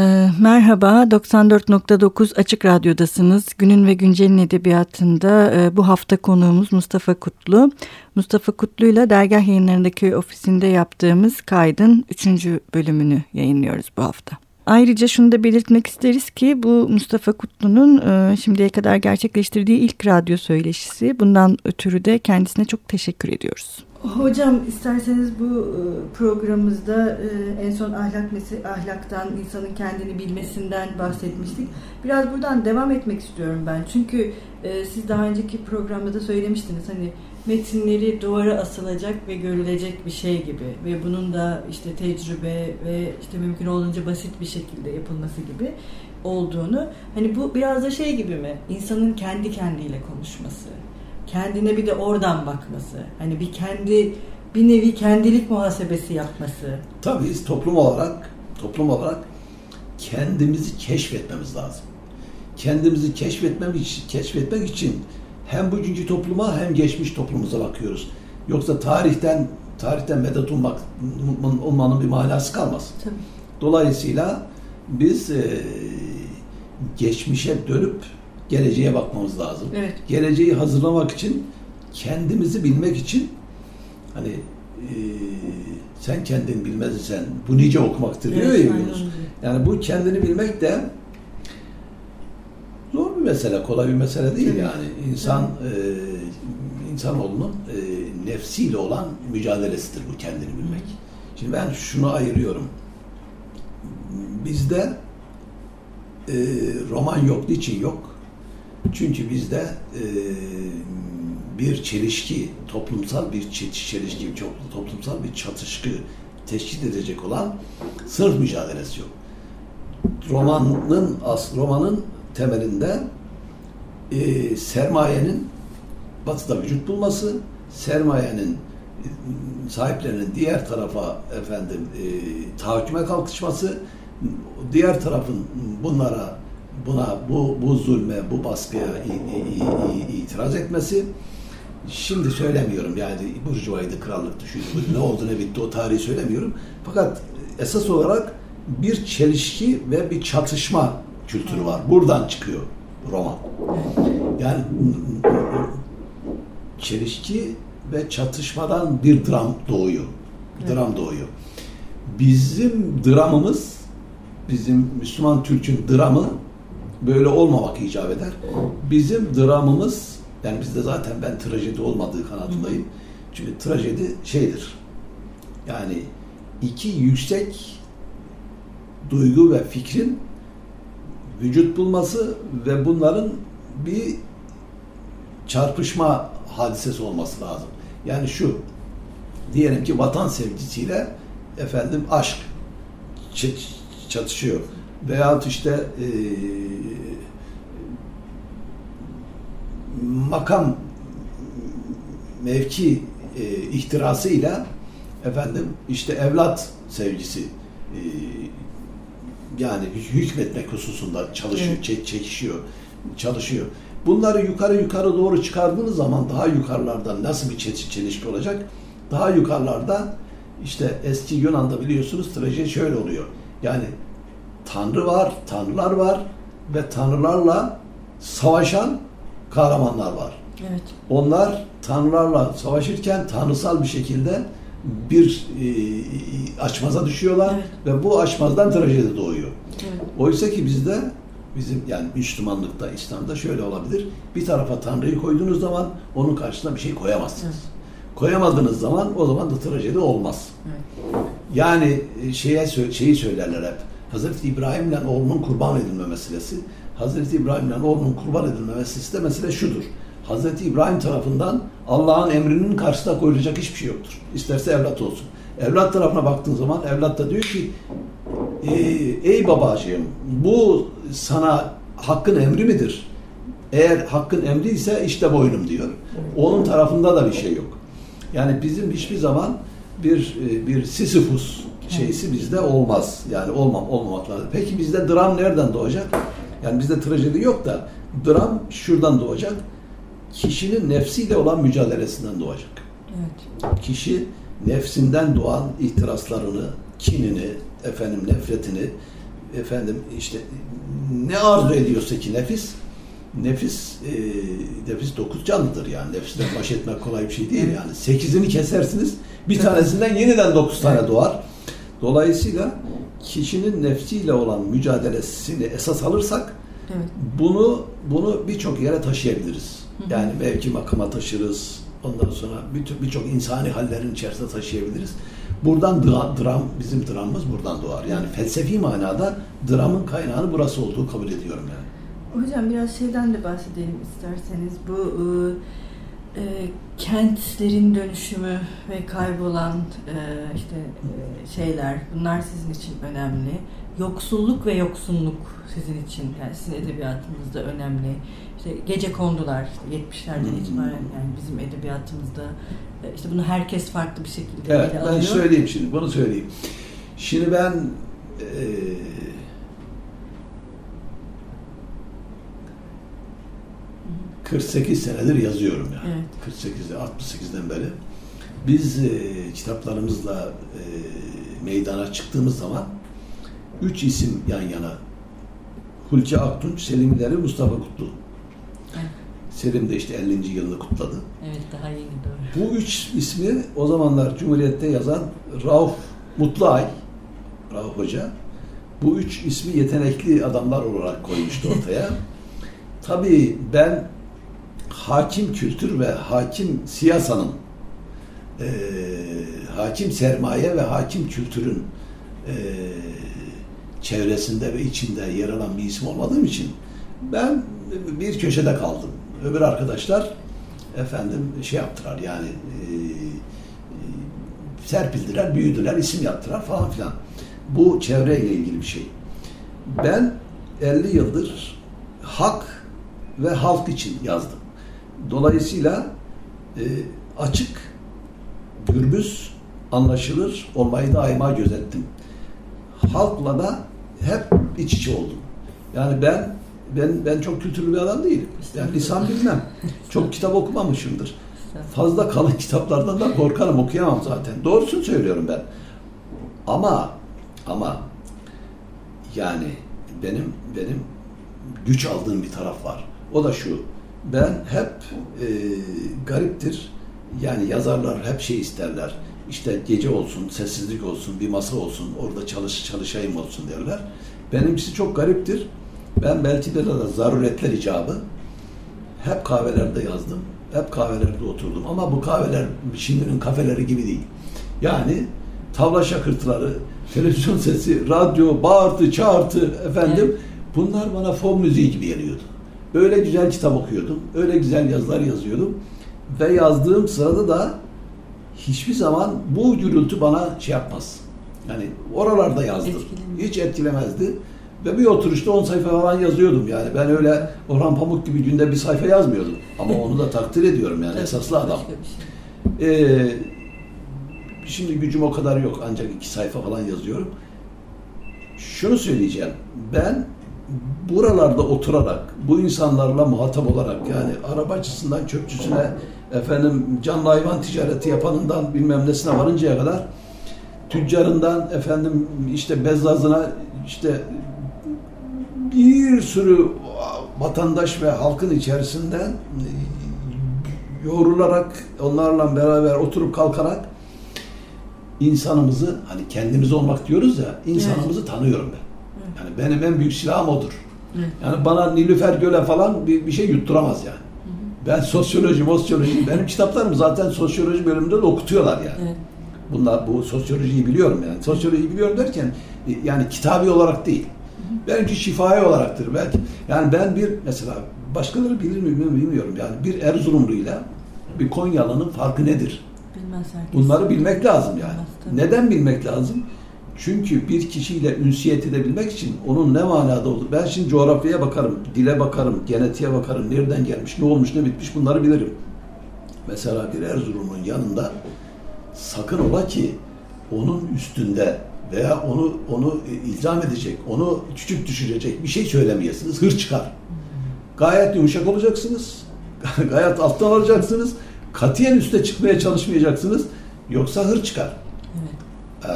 Ee, merhaba, 94.9 Açık Radyo'dasınız. Günün ve Güncel'in edebiyatında e, bu hafta konuğumuz Mustafa Kutlu. Mustafa Kutlu ile Dergah Yayınları'ndaki ofisinde yaptığımız kaydın 3. bölümünü yayınlıyoruz bu hafta. Ayrıca şunu da belirtmek isteriz ki bu Mustafa Kutlu'nun e, şimdiye kadar gerçekleştirdiği ilk radyo söyleşisi. Bundan ötürü de kendisine çok teşekkür ediyoruz. Hocam isterseniz bu e, programımızda e, en son ahlak mesi ahlaktan, insanın kendini bilmesinden bahsetmiştik. Biraz buradan devam etmek istiyorum ben. Çünkü siz daha önceki programda da söylemiştiniz hani metinleri duvara asılacak ve görülecek bir şey gibi ve bunun da işte tecrübe ve işte mümkün olduğunca basit bir şekilde yapılması gibi olduğunu. Hani bu biraz da şey gibi mi? İnsanın kendi kendiyle konuşması kendine bir de oradan bakması. Hani bir kendi bir nevi kendilik muhasebesi yapması. Tabii toplum olarak toplum olarak kendimizi keşfetmemiz lazım. Kendimizi keşfetmek, keşfetmek için hem bugünkü topluma hem geçmiş toplumumuza bakıyoruz. Yoksa tarihten tarihten medet ummak, olmanın bir manası kalmaz. Tabii. Dolayısıyla biz e, geçmişe dönüp geleceğe bakmamız lazım. Evet. Geleceği hazırlamak için, kendimizi bilmek için hani e, sen kendini bilmezsen bu nice okumaktır diyor evet, ya Yunus. Yani bu kendini bilmek de bir mesele, kolay bir mesele değil yani. İnsan e, insanoğlunun e, nefsiyle olan mücadelesidir bu kendini bilmek. Şimdi ben şunu ayırıyorum. Bizde e, roman yok, niçin yok? Çünkü bizde e, bir çelişki, toplumsal bir çelişki, çok toplumsal bir çatışkı teşkil edecek olan sınıf mücadelesi yok. Romanın as romanın temelinde e, sermayenin batıda vücut bulması, sermayenin sahiplerinin diğer tarafa efendim e, tahakküme kalkışması, diğer tarafın bunlara buna bu bu zulme, bu baskıya itiraz etmesi şimdi söylemiyorum yani burjuvaydı, krallıktı, şuydu, ne oldu ne bitti o tarihi söylemiyorum. Fakat esas olarak bir çelişki ve bir çatışma kültürü var. Buradan çıkıyor roman. Yani çelişki ve çatışmadan bir dram doğuyor. Dram doğuyor. Bizim dramımız, bizim Müslüman Türk'ün dramı böyle olmamak icap eder. Bizim dramımız, yani bizde zaten ben trajedi olmadığı kanatındayım. Çünkü trajedi şeydir. Yani iki yüksek duygu ve fikrin vücut bulması ve bunların bir çarpışma hadisesi olması lazım. Yani şu, diyelim ki vatan sevgisiyle efendim aşk çatışıyor veyahut işte e, makam mevki e, ihtirasıyla efendim işte evlat sevgisi e, yani hükmetmek hususunda çalışıyor, evet. çekişiyor, çalışıyor. Bunları yukarı yukarı doğru çıkardığınız zaman daha yukarılardan nasıl bir çelişki olacak? Daha yukarılarda işte eski Yunan'da biliyorsunuz trajedi şöyle oluyor. Yani Tanrı var, tanrılar var ve tanrılarla savaşan kahramanlar var. Evet. Onlar tanrılarla savaşırken tanrısal bir şekilde bir e, açmaza düşüyorlar evet. ve bu açmazdan trajedi doğuyor. Evet. Oysa ki bizde bizim yani Müslümanlıkta, İslam'da şöyle olabilir. Bir tarafa Tanrı'yı koyduğunuz zaman onun karşısına bir şey koyamazsınız. Evet. Koyamadığınız zaman o zaman da trajedi olmaz. Evet. Yani e, şeye şeyi söylerler hep. Hazreti İbrahim'le oğlunun kurban edilme meselesi. Hazreti İbrahim'le oğlunun kurban edilme meselesi de mesele şudur. Hazreti İbrahim tarafından Allah'ın emrinin karşısına koyulacak hiçbir şey yoktur. İsterse evlat olsun. Evlat tarafına baktığın zaman evlat da diyor ki ey babacığım bu sana hakkın emri midir? Eğer hakkın emri ise işte boynum diyor. Onun tarafında da bir şey yok. Yani bizim hiçbir zaman bir bir Sisyphus şeysi bizde olmaz. Yani olmam, olmamak lazım. Peki bizde dram nereden doğacak? Yani bizde trajedi yok da dram şuradan doğacak. Kişinin nefsiyle olan mücadelesinden doğacak. Evet. Kişi nefsinden doğan ihtiraslarını, kinini, efendim nefretini efendim işte ne arzu ediyorsa ki nefis nefis e, nefis dokuz canlıdır yani. Nefisten baş etmek kolay bir şey değil yani. Sekizini kesersiniz bir tanesinden yeniden dokuz tane doğar. Dolayısıyla kişinin nefsiyle olan mücadelesini esas alırsak Evet. bunu bunu birçok yere taşıyabiliriz yani mevki makama taşırız ondan sonra bütün birçok insani hallerin içerisine taşıyabiliriz buradan dra- dram bizim dramımız buradan doğar yani felsefi manada dramın kaynağını burası olduğu kabul ediyorum yani. Hocam biraz şeyden de bahsedelim isterseniz. Bu e, e, kentlerin dönüşümü ve kaybolan e, işte e, şeyler bunlar sizin için önemli. Yoksulluk ve yoksunluk sizin için yani sizin edebiyatınızda önemli. İşte gece kondular işte 70'lerden Hmm. itibaren yani bizim edebiyatımızda e, işte bunu herkes farklı bir şekilde Evet ele ben alıyor. söyleyeyim şimdi bunu söyleyeyim. Şimdi ben eee 48 senedir yazıyorum yani. Evet. 48'de 68'den beri. Biz e, kitaplarımızla e, meydana çıktığımız zaman üç isim yan yana. Hulki Aktunç, Selim İleri, Mustafa Kutlu. Evet. Selim de işte 50. yılını kutladı. Evet daha yeni doğru. Bu üç ismi o zamanlar Cumhuriyet'te yazan Rauf Mutluay, Rauf Hoca, bu üç ismi yetenekli adamlar olarak koymuştu ortaya. Tabii ben hakim kültür ve hakim siyasanın, eee, hakim sermaye ve hakim kültürün eee, çevresinde ve içinde yer alan bir isim olmadığım için ben bir köşede kaldım. Öbür arkadaşlar efendim şey yaptılar yani e, e, serpildiler, büyüdüler, isim yaptılar falan filan. Bu çevreyle ilgili bir şey. Ben 50 yıldır hak ve halk için yazdım. Dolayısıyla e, açık, gürbüz, anlaşılır olmayı daima gözettim. Halkla da hep iç içe oldum. Yani ben ben ben çok kültürlü bir adam değilim. Yani lisan bilmem. Çok kitap okumamışımdır. Fazla kalın kitaplardan da korkarım, okuyamam zaten. Doğrusunu söylüyorum ben. Ama ama yani benim benim güç aldığım bir taraf var. O da şu. Ben hep e, gariptir. Yani yazarlar hep şey isterler. İşte gece olsun, sessizlik olsun, bir masa olsun, orada çalış çalışayım olsun derler. Benimkisi çok gariptir. Ben belki de, de zaruretler icabı hep kahvelerde yazdım. Hep kahvelerde oturdum. Ama bu kahveler şimdinin kafeleri gibi değil. Yani tavla şakırtıları, televizyon sesi, radyo, bağırtı, çağırtı efendim. Evet. Bunlar bana fon müziği gibi geliyordu. Öyle güzel kitap okuyordum. Öyle güzel yazılar yazıyordum. Ve yazdığım sırada da hiçbir zaman bu gürültü bana şey yapmaz. Yani oralarda yazdım. Etkilemiyor. Hiç etkilemezdi. Ve bir oturuşta 10 sayfa falan yazıyordum yani. Ben öyle Orhan Pamuk gibi günde bir sayfa yazmıyordum. Ama onu da takdir ediyorum yani. Esaslı adam. şey. Ee, şimdi gücüm o kadar yok. Ancak iki sayfa falan yazıyorum. Şunu söyleyeceğim. Ben buralarda oturarak, bu insanlarla muhatap olarak yani arabacısından çöpçüsüne, efendim canlı hayvan ticareti yapanından bilmem nesine varıncaya kadar tüccarından efendim işte bezzazına işte bir sürü vatandaş ve halkın içerisinden yoğrularak onlarla beraber oturup kalkarak insanımızı hani kendimiz olmak diyoruz ya insanımızı tanıyorum ben. Yani benim en büyük silahım odur. Evet. Yani bana Nilüfer Göle falan bir, bir şey yutturamaz yani. Ben sosyoloji, sosyoloji, benim kitaplarım zaten sosyoloji bölümünde de okutuyorlar yani. Evet. Bunlar bu sosyolojiyi biliyorum yani. Sosyolojiyi biliyorum derken e, yani kitabi olarak değil. Belki şifai olaraktır belki. Yani ben bir mesela başkaları bilir mi bilmiyorum. Yani bir Erzurumluyla bir Konyalı'nın farkı nedir? Bilmez herkes. Bunları bilmek lazım yani. Bilmez. Neden bilmek lazım? Çünkü bir kişiyle ünsiyet edebilmek için onun ne manada olur? Ben şimdi coğrafyaya bakarım, dile bakarım, genetiğe bakarım, nereden gelmiş, ne olmuş, ne bitmiş bunları bilirim. Mesela bir Erzurum'un yanında sakın ola ki onun üstünde veya onu onu ilzam edecek, onu küçük düşürecek bir şey söylemeyesiniz. Hır çıkar. Gayet yumuşak olacaksınız. Gayet alttan alacaksınız. Katiyen üste çıkmaya çalışmayacaksınız. Yoksa hır çıkar. Ee,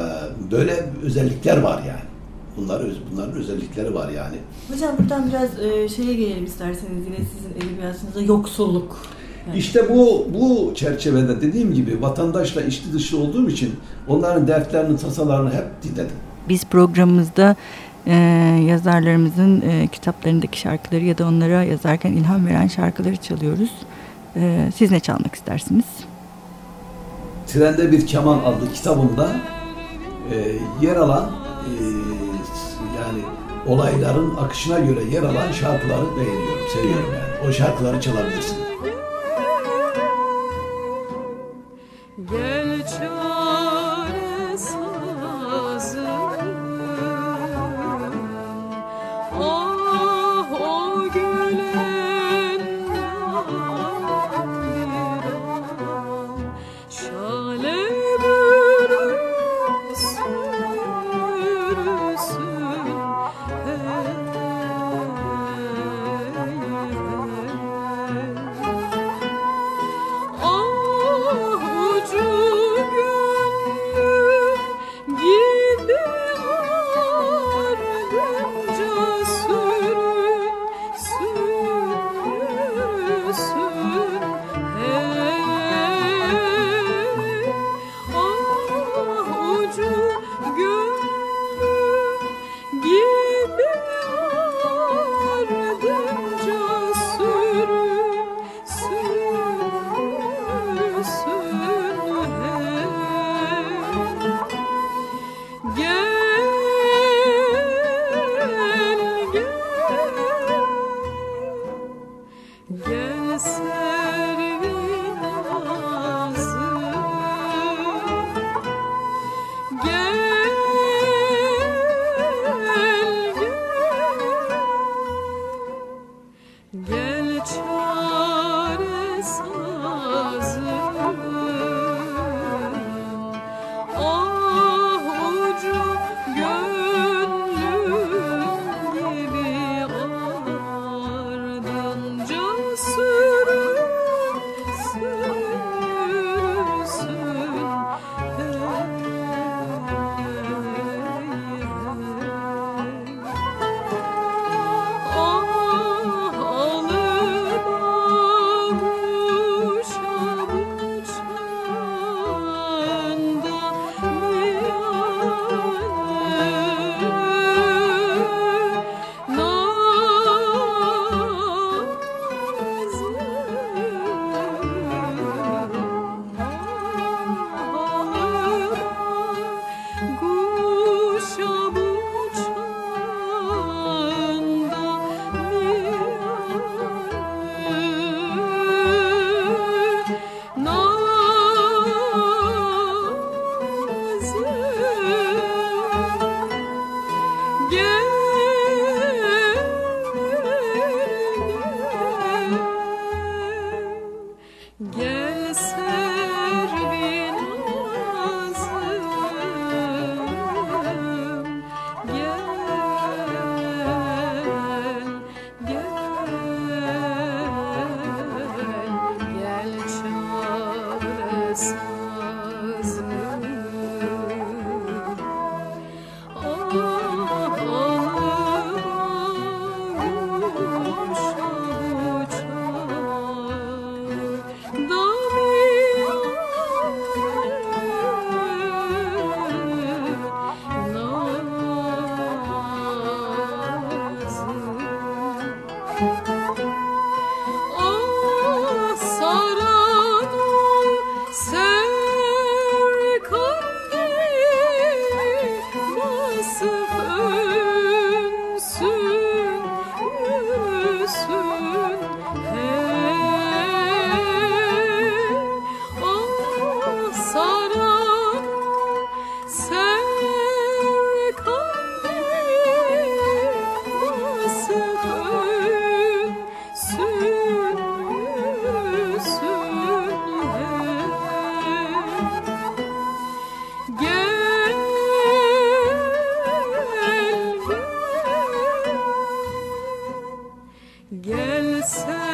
böyle özellikler var yani. Bunlar bunların özellikleri var yani. Hocam buradan biraz e, şeye gelelim isterseniz yine sizin edebiyatınızda yoksulluk. Yani. İşte bu bu çerçevede dediğim gibi vatandaşla içli dışı olduğum için onların dertlerini, tasalarını hep dinledim. Biz programımızda e, yazarlarımızın e, kitaplarındaki şarkıları ya da onlara yazarken ilham veren şarkıları çalıyoruz. E, siz ne çalmak istersiniz? Trende Bir Keman adlı kitabımda e, yer alan e, yani olayların akışına göre yer alan şarkıları beğeniyorum, seviyorum yani. O şarkıları çalabilirsin. gelsen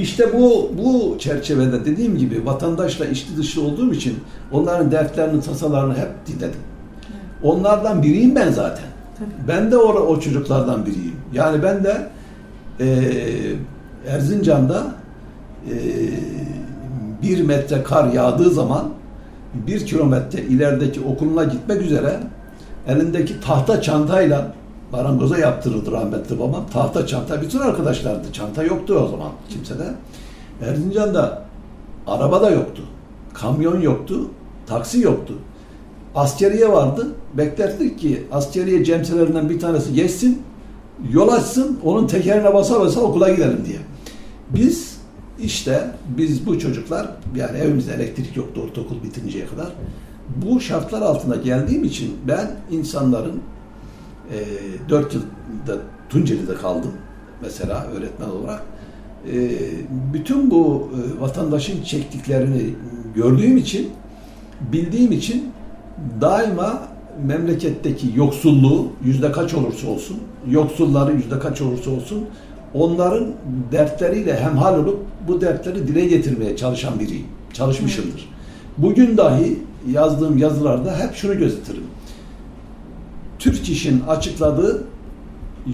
İşte bu bu çerçevede dediğim gibi vatandaşla içli dışı olduğum için onların dertlerini, tasalarını hep dinledim. Onlardan biriyim ben zaten. Ben de o, o çocuklardan biriyim. Yani ben de e, Erzincan'da e, bir metre kar yağdığı zaman bir kilometre ilerideki okuluna gitmek üzere elindeki tahta çantayla marangoza yaptırırdı rahmetli babam. Tahta çanta. Bütün arkadaşlardı. Çanta yoktu o zaman kimsede. Erzincan'da araba da yoktu. Kamyon yoktu. Taksi yoktu. Askeriye vardı. Beklerdik ki askeriye cemselerinden bir tanesi geçsin, yol açsın, onun tekerine basa basa okula gidelim diye. Biz işte biz bu çocuklar yani evimizde elektrik yoktu ortaokul bitinceye kadar. Bu şartlar altında geldiğim için ben insanların e, 4 yılda Tunceli'de kaldım mesela öğretmen olarak. E, bütün bu e, vatandaşın çektiklerini gördüğüm için, bildiğim için daima memleketteki yoksulluğu yüzde kaç olursa olsun, yoksulları yüzde kaç olursa olsun onların dertleriyle hemhal olup bu dertleri dile getirmeye çalışan biriyim. Çalışmışımdır. Bugün dahi yazdığım yazılarda hep şunu gözetirim. Türk İş'in açıkladığı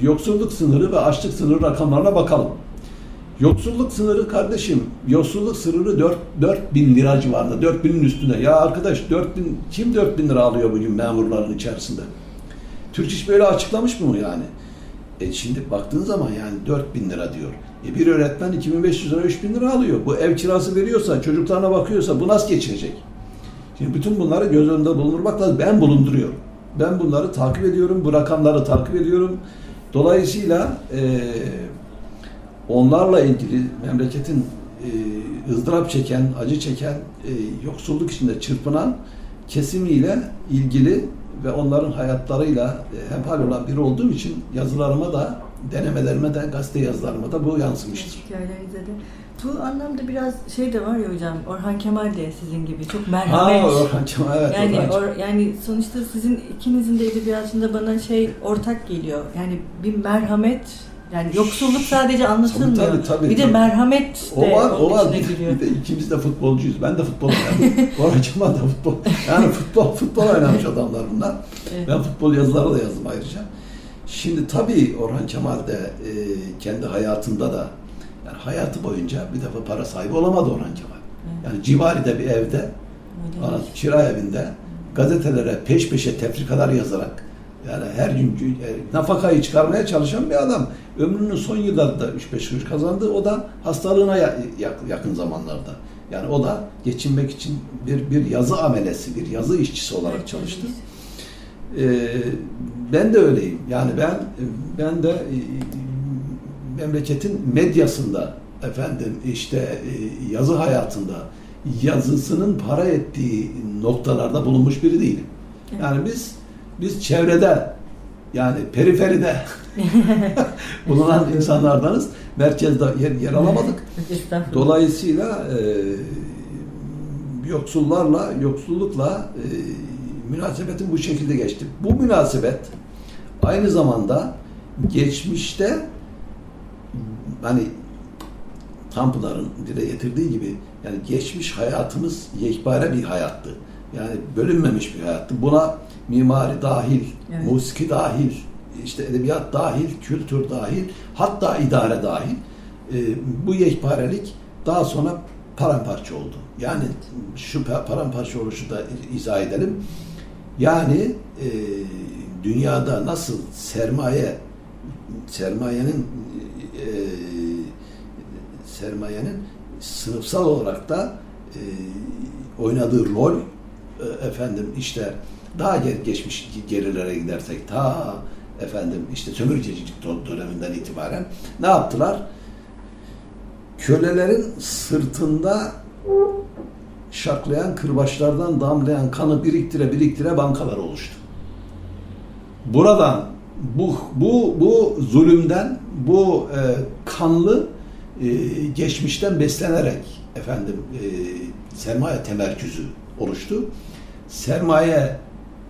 yoksulluk sınırı ve açlık sınırı rakamlarına bakalım. Yoksulluk sınırı kardeşim, yoksulluk sınırı 4, 4 bin lira civarında, 4 binin üstünde. Ya arkadaş 4 bin, kim 4 bin lira alıyor bugün memurların içerisinde? Türk İş böyle açıklamış mı yani? E şimdi baktığın zaman yani 4 bin lira diyor. E bir öğretmen 2500 lira 3000 lira alıyor. Bu ev kirası veriyorsa, çocuklarına bakıyorsa bu nasıl geçirecek? Şimdi bütün bunları göz önünde bulundurmak lazım. Ben bulunduruyorum. Ben bunları takip ediyorum, bu rakamları takip ediyorum. Dolayısıyla e, onlarla ilgili memleketin e, ızdırap çeken, acı çeken, e, yoksulluk içinde çırpınan kesimiyle ilgili ve onların hayatlarıyla e, hemhal olan biri olduğum için yazılarıma da, denemelerime de, gazete yazılarıma da bu yansımıştır. Hikayelerinize de. Bu anlamda biraz şey de var ya hocam, Orhan Kemal de sizin gibi çok merhamet. Ha, Orhan Kemal, evet. Yani, Orhan or, yani sonuçta sizin ikinizin de edebiyatında bana şey ortak geliyor. Yani bir merhamet, yani yoksulluk sadece anlatılmıyor. Tabii, tabii, bir de tabii. merhamet de O var, o var. Bir, giriyor. bir de ikimiz de futbolcuyuz. Ben de futbol oynadım. Orhan Kemal da futbol. Yani futbol, futbol oynamış adamlar bunlar. Evet. Ben futbol yazıları da yazdım ayrıca. Şimdi tabii Orhan Kemal de e, kendi hayatında da yani hayatı boyunca bir defa para sahibi olamadı Orhan Kemal. Yani Civali'de bir evde, ana- kira evinde gazetelere peş peşe tefrikalar yazarak yani her gün e, nafakayı çıkarmaya çalışan bir adam. Ömrünün son yıllarında 3-5 kuruş kazandı. O da hastalığına ya- yak- yakın zamanlarda. Yani o da geçinmek için bir bir yazı amelesi, bir yazı işçisi olarak çalıştı. Ee, ben de öyleyim. Yani ben ben de e, memleketin medyasında efendim işte e, yazı hayatında yazısının para ettiği noktalarda bulunmuş biri değilim. Evet. Yani biz biz çevrede yani periferide bulunan insanlardanız. Merkezde yer, yer alamadık. Dolayısıyla e, yoksullarla, yoksullukla e, münasebetin bu şekilde geçti. Bu münasebet aynı zamanda geçmişte hani Tanpınar'ın dile getirdiği gibi yani geçmiş hayatımız yekpare bir hayattı. Yani bölünmemiş bir hayattı. Buna mimari dahil, Evet. musiki dahil, işte edebiyat dahil, kültür dahil, hatta idare dahil. E, bu yekparelik daha sonra paramparça oldu. Yani şu pa- paramparça oluşu da izah edelim. Yani e, dünyada nasıl sermaye sermayenin sermayenin sınıfsal olarak da e, oynadığı rol e, efendim işte daha ge- geçmiş gerilere gidersek ta efendim işte sömürgecilik dö- döneminden itibaren ne yaptılar? Kölelerin sırtında şaklayan kırbaçlardan damlayan kanı biriktire biriktire bankalar oluştu. Buradan bu bu bu zulümden, bu e, kanlı e, geçmişten beslenerek efendim e, sermaye temerküzü oluştu. Sermaye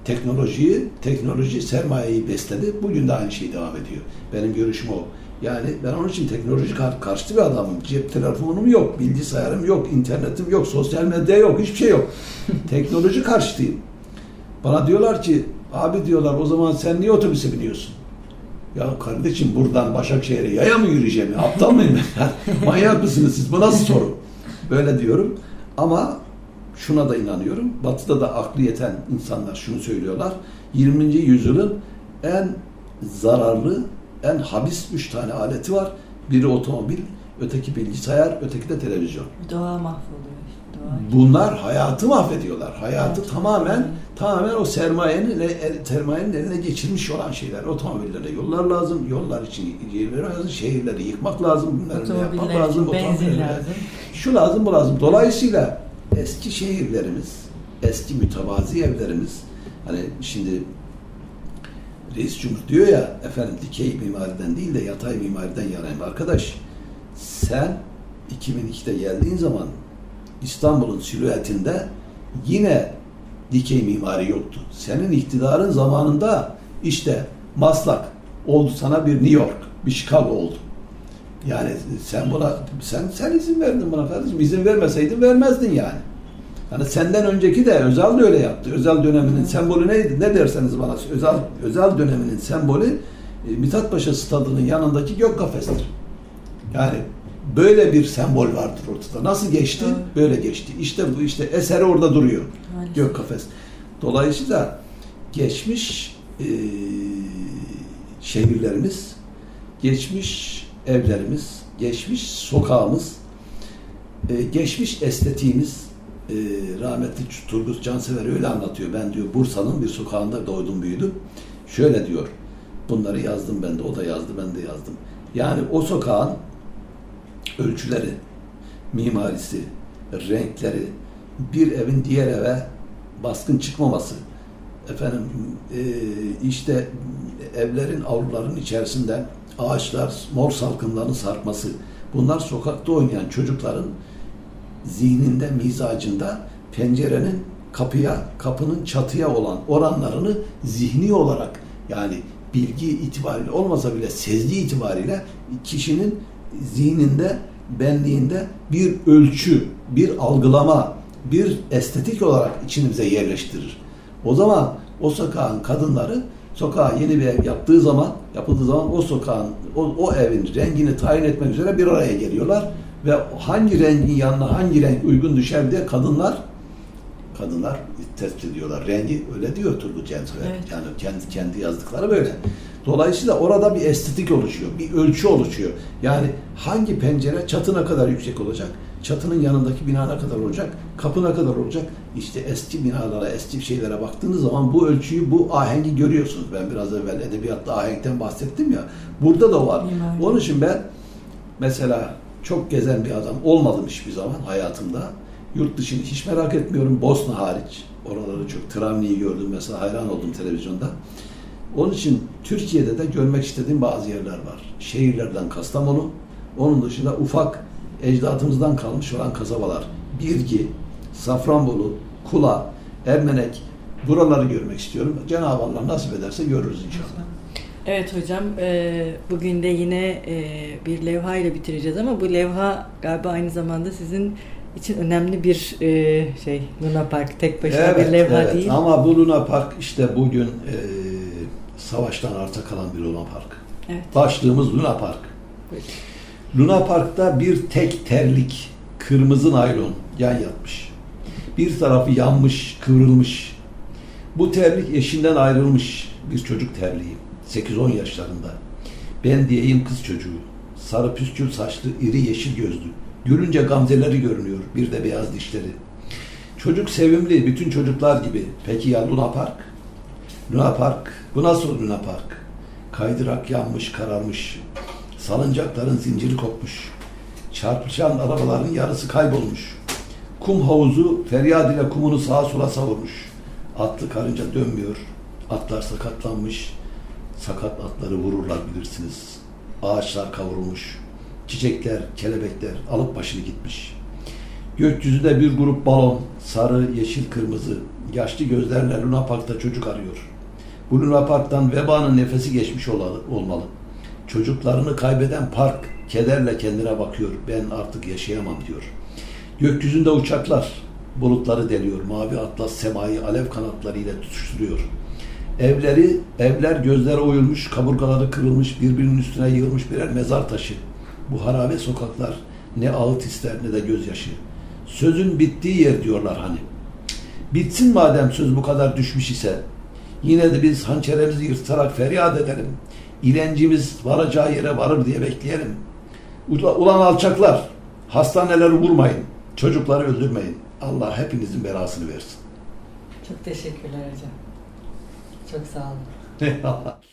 teknolojiyi, teknoloji sermayeyi besledi. Bugün de aynı şey devam ediyor. Benim görüşüm o. Yani ben onun için teknoloji kar karşıtı bir adamım. Cep telefonum yok, bilgisayarım yok, internetim yok, sosyal medya yok, hiçbir şey yok. teknoloji karşıtıyım. Bana diyorlar ki, abi diyorlar o zaman sen niye otobüse biniyorsun? Ya kardeşim buradan Başakşehir'e yaya mı yürüyeceğim? Ya? Aptal mıyım ben? Manyak mısınız siz? Bu nasıl soru? Böyle diyorum. Ama şuna da inanıyorum. Batı'da da aklı yeten insanlar şunu söylüyorlar. 20. yüzyılın en zararlı, en habis üç tane aleti var. Biri otomobil, öteki bilgisayar, öteki de televizyon. Doğa mahvoluyor. Bunlar hayatı mahvediyorlar. Hayatı evet. tamamen tamamen o sermayenin sermayenin eline geçirmiş olan şeyler. Otomobillere yollar lazım, yollar için yerleri lazım, şehirleri yıkmak lazım, bunları yapmak lazım, benzin lazım. Şu lazım, bu lazım. Dolayısıyla eski şehirlerimiz, eski mütevazi evlerimiz, hani şimdi Reis Cumhur diyor ya, efendim dikey mimariden değil de yatay mimariden yanayım. Arkadaş, sen 2002'de geldiğin zaman İstanbul'un silüetinde yine dikey mimari yoktu. Senin iktidarın zamanında işte Maslak oldu sana bir New York, bir Chicago oldu. Yani sen buna sen sen izin verdin buna kardeşim. İzin vermeseydin vermezdin yani. Hani senden önceki de Özal da öyle yaptı. Özel döneminin sembolü neydi? Ne derseniz bana. Özel özel döneminin sembolü e, Mithat Paşa stadının yanındaki gök kafestir. Yani böyle bir sembol vardır ortada. Nasıl geçti? Evet. Böyle geçti. İşte bu işte eseri orada duruyor. Maalesef. Gök kafes. Dolayısıyla geçmiş e, şehirlerimiz, geçmiş evlerimiz, geçmiş sokağımız, e, geçmiş estetiğimiz e, rahmetli Turgut Cansever öyle anlatıyor. Ben diyor Bursa'nın bir sokağında doğdum büyüdüm. Şöyle diyor. Bunları yazdım ben de, o da yazdı, ben de yazdım. Yani o sokağın ölçüleri, mimarisi, renkleri, bir evin diğer eve baskın çıkmaması, efendim e, işte evlerin avluların içerisinde ağaçlar, mor salkımların sarkması, bunlar sokakta oynayan çocukların zihninde, mizacında pencerenin kapıya, kapının çatıya olan oranlarını zihni olarak yani bilgi itibariyle olmasa bile sezgi itibariyle kişinin zihninde, benliğinde bir ölçü, bir algılama, bir estetik olarak içimize yerleştirir. O zaman o sokağın kadınları sokağa yeni bir ev yaptığı zaman, yapıldığı zaman o sokağın, o, o evin rengini tayin etmek üzere bir araya geliyorlar ve hangi rengin yanına hangi renk uygun düşer diye kadınlar kadınlar tespit ediyorlar. Rengi öyle diyor Turgut Censoy. Evet. Yani kendi kendi yazdıkları böyle. Dolayısıyla orada bir estetik oluşuyor, bir ölçü oluşuyor. Yani hangi pencere çatına kadar yüksek olacak, çatının yanındaki bina ne kadar olacak, kapı ne kadar olacak. İşte eski binalara, eski şeylere baktığınız zaman bu ölçüyü, bu ahengi görüyorsunuz. Ben biraz evvel edebiyatta ahenkten bahsettim ya. Burada da var. Onun için ben mesela çok gezen bir adam olmadım hiçbir zaman hayatımda. Yurt dışını hiç merak etmiyorum. Bosna hariç. Oraları çok. Travni'yi gördüm mesela. Hayran oldum televizyonda. Onun için Türkiye'de de görmek istediğim bazı yerler var. Şehirlerden Kastamonu, onun dışında ufak ecdatımızdan kalmış olan kasabalar. Birgi, Safranbolu, Kula, Ermenek buraları görmek istiyorum. Cenab-ı Allah nasip ederse görürüz inşallah. Evet hocam, e, bugün de yine e, bir levha ile bitireceğiz ama bu levha galiba aynı zamanda sizin için önemli bir e, şey Luna Park tek başına evet, bir levha evet. değil. Ama bu Luna Park işte bugün e, savaştan arta kalan bir Luna Park. Evet. Başlığımız Luna Park. Evet. Luna Park'ta bir tek terlik, kırmızı naylon yan yatmış. Bir tarafı yanmış, kıvrılmış. Bu terlik eşinden ayrılmış bir çocuk terliği. 8-10 yaşlarında. Ben diyeyim kız çocuğu. Sarı püskül saçlı, iri yeşil gözlü. Gülünce gamzeleri görünüyor, bir de beyaz dişleri. Çocuk sevimli, bütün çocuklar gibi. Peki ya Luna Park? Luna Park, bu nasıl Luna Park? Kaydırak yanmış, kararmış. Salıncakların zinciri kopmuş. Çarpışan arabaların yarısı kaybolmuş. Kum havuzu feryad ile kumunu sağa sola savurmuş. Atlı karınca dönmüyor. Atlar sakatlanmış. sakat atları vururlar bilirsiniz. Ağaçlar kavrulmuş, çiçekler, kelebekler alıp başını gitmiş. Gökyüzünde bir grup balon, sarı, yeşil, kırmızı, yaşlı gözlerle Luna Park'ta çocuk arıyor. Bu Luna Park'tan vebanın nefesi geçmiş olmalı. Çocuklarını kaybeden park kederle kendine bakıyor. Ben artık yaşayamam diyor. Gökyüzünde uçaklar bulutları deliyor. Mavi atlas semayı alev kanatlarıyla tutuşturuyor. Evleri, evler gözlere oyulmuş, kaburgaları kırılmış, birbirinin üstüne yığılmış birer mezar taşı. Bu harabe sokaklar ne ağıt ister ne de gözyaşı. Sözün bittiği yer diyorlar hani. Bitsin madem söz bu kadar düşmüş ise. Yine de biz hançerimizi yırtarak feryat edelim. İlencimiz varacağı yere varır diye bekleyelim. Ula- Ulan alçaklar, hastaneleri vurmayın, çocukları öldürmeyin. Allah hepinizin belasını versin. Çok teşekkürler hocam. Çok sağ olun. Eyvallah.